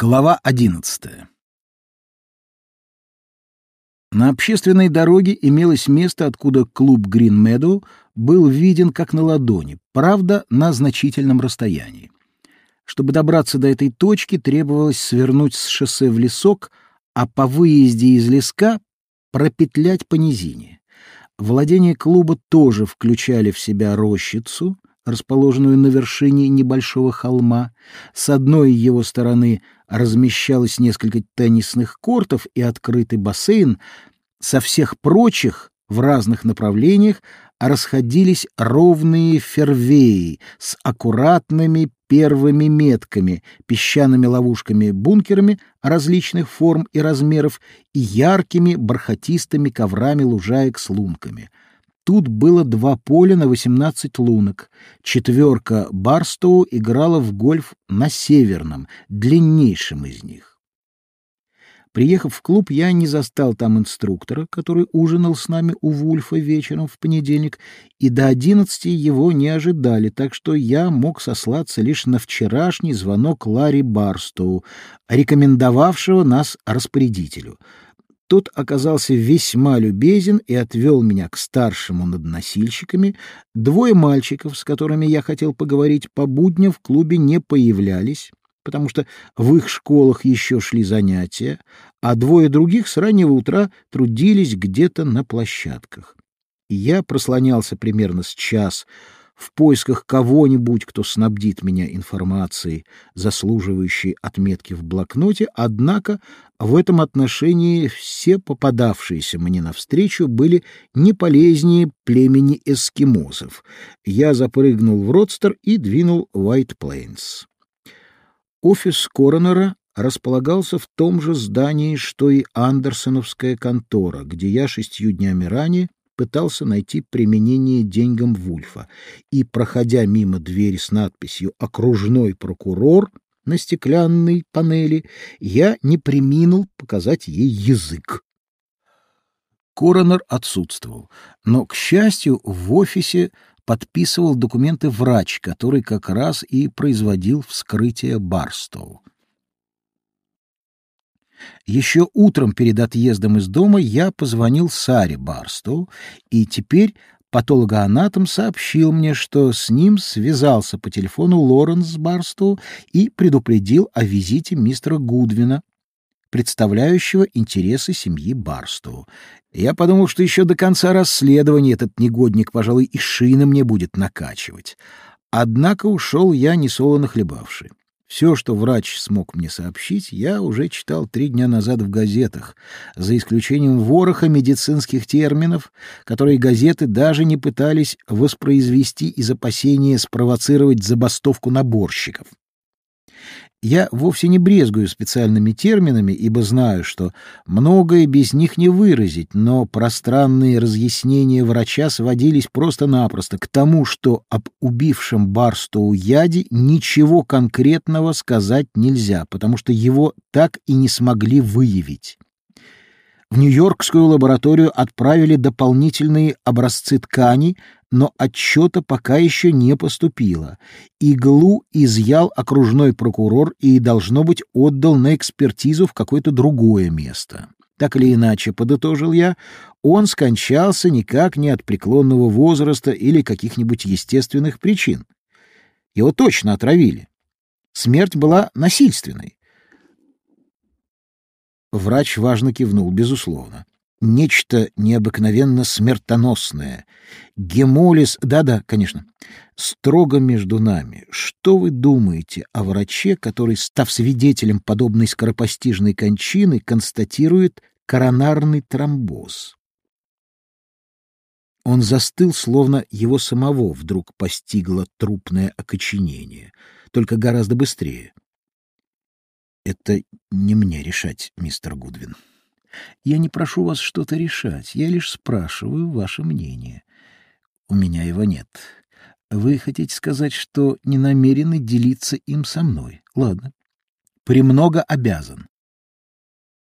Глава одиннадцатая. На общественной дороге имелось место, откуда клуб Green Meadow был виден как на ладони, правда, на значительном расстоянии. Чтобы добраться до этой точки, требовалось свернуть с шоссе в лесок, а по выезде из леска пропетлять по низине. Владения клуба тоже включали в себя рощицу, расположенную на вершине небольшого холма. С одной его стороны размещалось несколько теннисных кортов и открытый бассейн. Со всех прочих в разных направлениях расходились ровные фервеи с аккуратными первыми метками, песчаными ловушками-бункерами различных форм и размеров и яркими бархатистыми коврами лужаек с лунками — Тут было два поля на 18 лунок. Четверка Барстоу играла в гольф на северном, длиннейшем из них. Приехав в клуб, я не застал там инструктора, который ужинал с нами у Вульфа вечером в понедельник, и до одиннадцати его не ожидали, так что я мог сослаться лишь на вчерашний звонок Ларри Барстоу, рекомендовавшего нас распорядителю — тот оказался весьма любезен и отвел меня к старшему над носильщиками. Двое мальчиков, с которыми я хотел поговорить по будням, в клубе не появлялись, потому что в их школах еще шли занятия, а двое других с раннего утра трудились где-то на площадках. я прослонялся примерно с час в поисках кого-нибудь, кто снабдит меня информацией, заслуживающей отметки в блокноте, однако в этом отношении все попадавшиеся мне навстречу были не полезнее племени эскимосов. Я запрыгнул в родстер и двинул White Plains. Офис коронера располагался в том же здании, что и Андерсоновская контора, где я шестью днями ранее пытался найти применение деньгам Вульфа, и, проходя мимо двери с надписью «Окружной прокурор», на стеклянной панели, я не приминул показать ей язык. Коронер отсутствовал, но, к счастью, в офисе подписывал документы врач, который как раз и производил вскрытие Барстоу. Еще утром перед отъездом из дома я позвонил Саре Барстоу, и теперь патологоанатом сообщил мне, что с ним связался по телефону Лоренс Барстоу и предупредил о визите мистера Гудвина, представляющего интересы семьи Барстоу. Я подумал, что еще до конца расследования этот негодник, пожалуй, и шины мне будет накачивать. Однако ушел я несолоно хлебавший. Все, что врач смог мне сообщить, я уже читал три дня назад в газетах, за исключением вороха медицинских терминов, которые газеты даже не пытались воспроизвести из опасения спровоцировать забастовку наборщиков. Я вовсе не брезгую специальными терминами, ибо знаю, что многое без них не выразить, но пространные разъяснения врача сводились просто-напросто к тому, что об убившем Барстоу яде ничего конкретного сказать нельзя, потому что его так и не смогли выявить. В Нью-Йоркскую лабораторию отправили дополнительные образцы тканей, но отчета пока еще не поступило. Иглу изъял окружной прокурор и, должно быть, отдал на экспертизу в какое-то другое место. Так или иначе, подытожил я, он скончался никак не от преклонного возраста или каких-нибудь естественных причин. Его точно отравили. Смерть была насильственной. Врач важно кивнул, безусловно нечто необыкновенно смертоносное. Гемолиз... Да-да, конечно. Строго между нами. Что вы думаете о враче, который, став свидетелем подобной скоропостижной кончины, констатирует коронарный тромбоз? Он застыл, словно его самого вдруг постигло трупное окоченение, только гораздо быстрее. Это не мне решать, мистер Гудвин. Я не прошу вас что-то решать, я лишь спрашиваю ваше мнение. У меня его нет. Вы хотите сказать, что не намерены делиться им со мной? Ладно. Премного обязан.